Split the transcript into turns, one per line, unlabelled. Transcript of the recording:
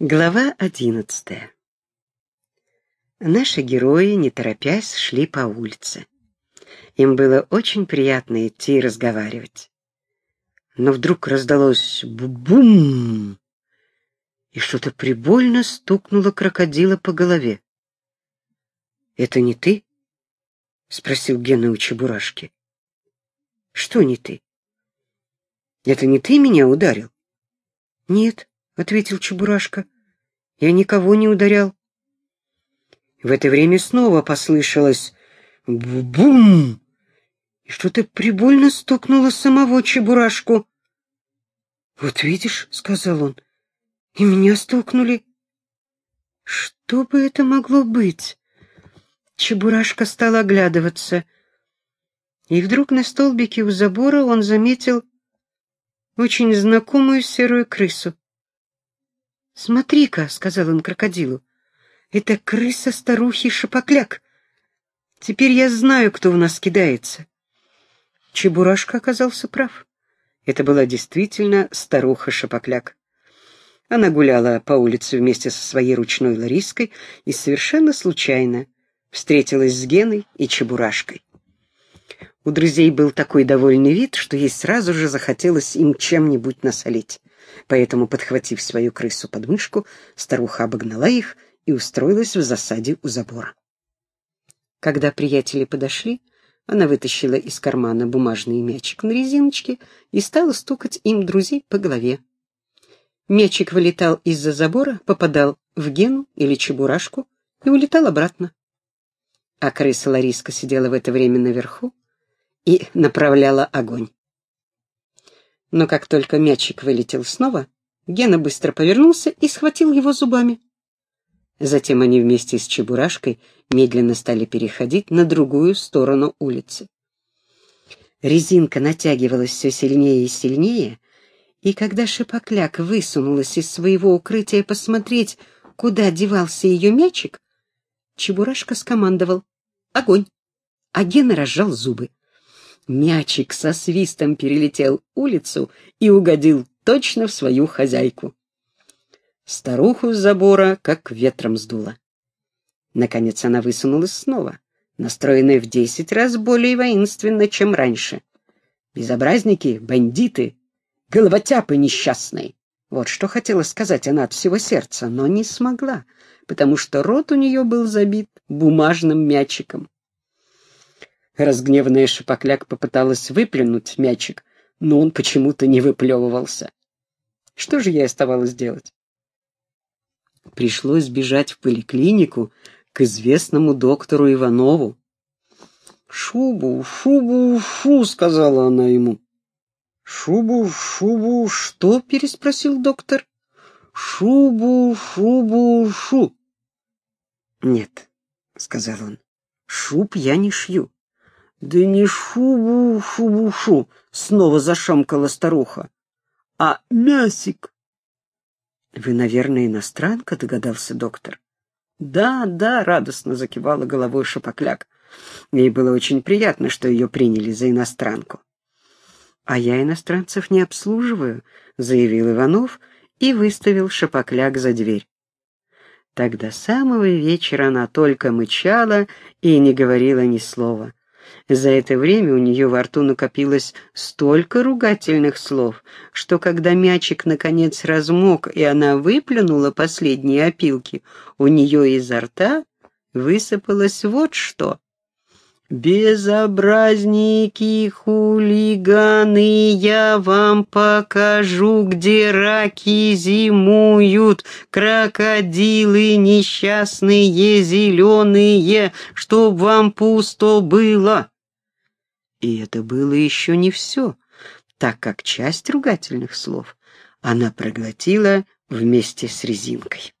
Глава одиннадцатая. Наши герои, не торопясь, шли по улице. Им было очень приятно идти и разговаривать. Но вдруг раздалось бум, и что-то прибольно стукнуло крокодила по голове. «Это не ты?» — спросил Гена у Чебурашки. «Что не ты?» «Это не ты меня ударил?» «Нет», ответил Чебурашка. Я никого не ударял. В это время снова послышалось бум, и что-то прибольно стукнуло самого Чебурашку. Вот видишь, сказал он, и меня стукнули. Что бы это могло быть? Чебурашка стал оглядываться. И вдруг на столбике у забора он заметил очень знакомую серую крысу. «Смотри-ка», — сказал он крокодилу, — «это крыса-старухи Шапокляк. Теперь я знаю, кто в нас кидается». Чебурашка оказался прав. Это была действительно старуха Шапокляк. Она гуляла по улице вместе со своей ручной Лариской и совершенно случайно встретилась с Геной и Чебурашкой. У друзей был такой довольный вид, что ей сразу же захотелось им чем-нибудь насолить. Поэтому, подхватив свою крысу под мышку, старуха обогнала их и устроилась в засаде у забора. Когда приятели подошли, она вытащила из кармана бумажный мячик на резиночке и стала стукать им друзей по голове. Мячик вылетал из-за забора, попадал в Гену или Чебурашку и улетал обратно. А крыса Лариска сидела в это время наверху и направляла огонь. Но как только мячик вылетел снова, Гена быстро повернулся и схватил его зубами. Затем они вместе с Чебурашкой медленно стали переходить на другую сторону улицы. Резинка натягивалась все сильнее и сильнее, и когда Шипокляк высунулась из своего укрытия посмотреть, куда девался ее мячик, Чебурашка скомандовал «Огонь!», а Гена разжал зубы. Мячик со свистом перелетел улицу и угодил точно в свою хозяйку. Старуху с забора как ветром сдуло. Наконец она высунулась снова, настроенная в десять раз более воинственно, чем раньше. Безобразники, бандиты, головотяпы несчастные. Вот что хотела сказать она от всего сердца, но не смогла, потому что рот у нее был забит бумажным мячиком. Разгневанная Шапокляк попыталась выплюнуть мячик, но он почему-то не выплевывался. Что же ей оставалось делать? Пришлось бежать в поликлинику к известному доктору Иванову. «Шубу, шубу, шу!» — сказала она ему. «Шубу, шубу, что?» — переспросил доктор. «Шубу, шубу, шу!» «Нет», — сказал он, — «шуб я не шью. Да не шубу, шубу, шу, снова зашамкала старуха, а мясик. Вы, наверное, иностранка, догадался доктор. Да, да, радостно закивала головой Шапокляк. Ей было очень приятно, что ее приняли за иностранку. А я иностранцев не обслуживаю, заявил Иванов и выставил Шапокляк за дверь. До самого вечера она только мычала и не говорила ни слова. За это время у нее во рту накопилось столько ругательных слов, что когда мячик наконец размок и она выплюнула последние опилки, у нее изо рта высыпалось вот что. «Безобразники, хулиганы, я вам покажу, где раки зимуют, крокодилы несчастные, зеленые, чтоб вам пусто было». И это было еще не все, так как часть ругательных слов она проглотила вместе с резинкой.